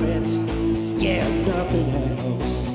Yeah, nothing else.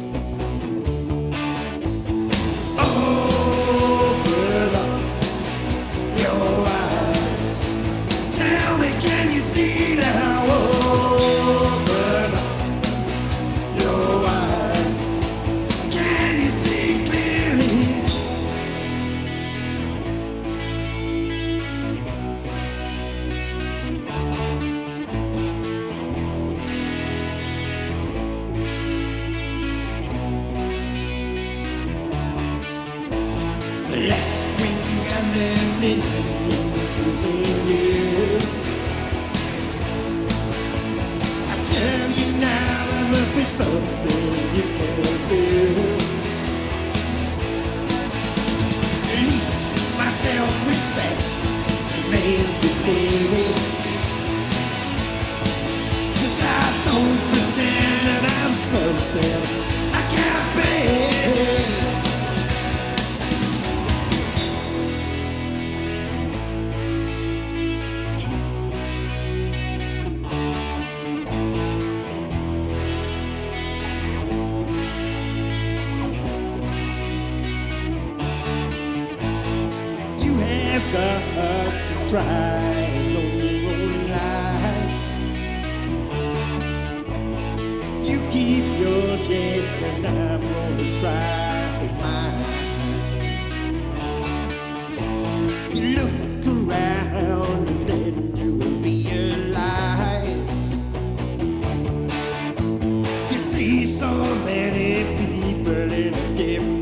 and me. I've got to try and your own life. You keep your shape, and I'm gonna try for mine. You look around and then you realize you see so many people in a different.